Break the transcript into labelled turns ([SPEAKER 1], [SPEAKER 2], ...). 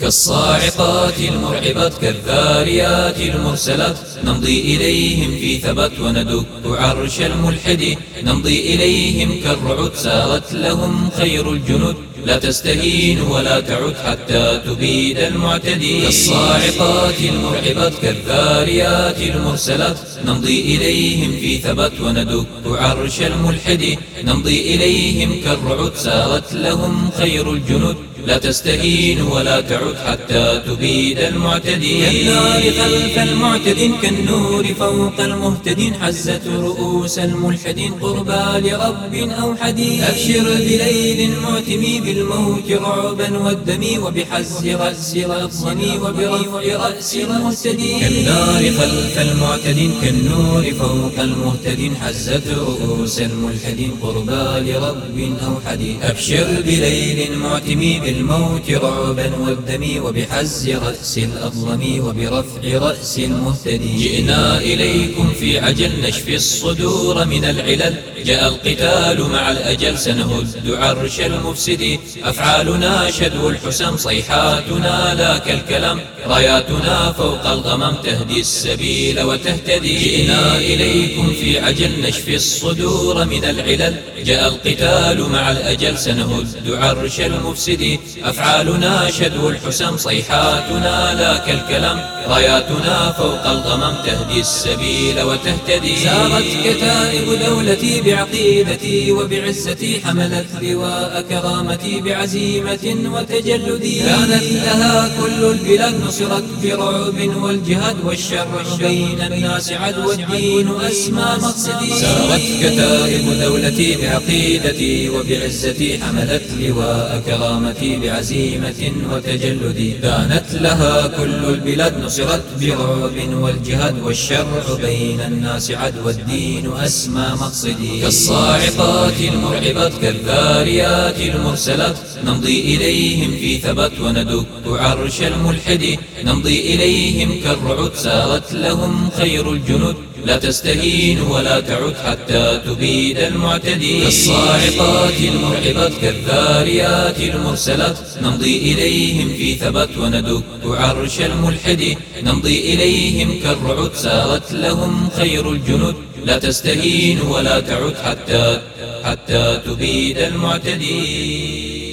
[SPEAKER 1] كالصاعقات المرعبات كالذاريات المرسلات. نمضي إليهم في ثبات وندك عرش الملحد. نمضي إليهم كالرعد سارت لهم خير الجنود. لا تستهين ولا تعد حتى تبيد المعتدي كالصاعقات المرعبات كالذاريات المرسلات. نمضي إليهم في ثبات وندك عرش الملحد. نمضي إليهم كالرعد سارت لهم خير الجنود. لا تستهين ولا تعد حتى تبيد المعتدين.
[SPEAKER 2] كالنار خلف المعتدين كالنور فوق المهتدين. حزت رؤوس الملحدين قربى لرب أو حديد. أبشر بليل معتمي بالموت رعبا والدم وبحز رأس رأسني وبرفع رأس المهتدين
[SPEAKER 1] كالنار خلف المعتدين كالنور فوق المهتدين حزت رؤوس الملحدين قربى لرب أو حديد أبشر بليل معتمي بالموت رعبا والدم وبحز رأس الأظلم وبرفع رأس المهتدي جئنا إليكم في عجل نشفي الصدور من العلل. جاء القتال مع الأجل سنهد عرش المفسد. أفعالنا شدو الحسم صيحاتنا لا كالكلام راياتنا فوق الغمم تهدي السبيل وتهتدي. جئنا إليكم في عجل نشفي الصدور من العلل. جاء القتال مع الأجل سنهد عرش المفسد أفعالنا شدو الحسم صيحاتنا لا كالكلام راياتنا فوق الغمم تهدي السبيل وتهتدي.
[SPEAKER 2] سارت كتائب دولتي بعقيدتي وبعزتي حملت لواء كرامتي. بعزيمة وتجلدي كانت لها كل البلاد نصرت برعب والجهاد والشر بين الناس عد والدين أسمى مقصدي.
[SPEAKER 1] سارت كتائب دولتي بعقيدتي وبعزتي حملت لواء كرامتي بعزيمة وتجلد كانت لها كل البلاد نصرت برعب والجهاد والشرع بين الناس عد والدين أسمى مقصدي. كالصاعقات المرعبات كالذاريات المرسلات نمضي إليهم في ثبات وندك عرش الملحد. نمضي إليهم كالرعد سارت لهم خير الجنود. لا تستهين ولا تعد حتى تبيد المعتدي. كالصاعقات المرعبات كالذاريات المرسلات نمضي إليهم في ثبات وندك عرش الملحد. نمضي إليهم كالرعد سارت لهم خير الجنود. لا تستهين ولا تعد حتى حتى تبيد المعتدي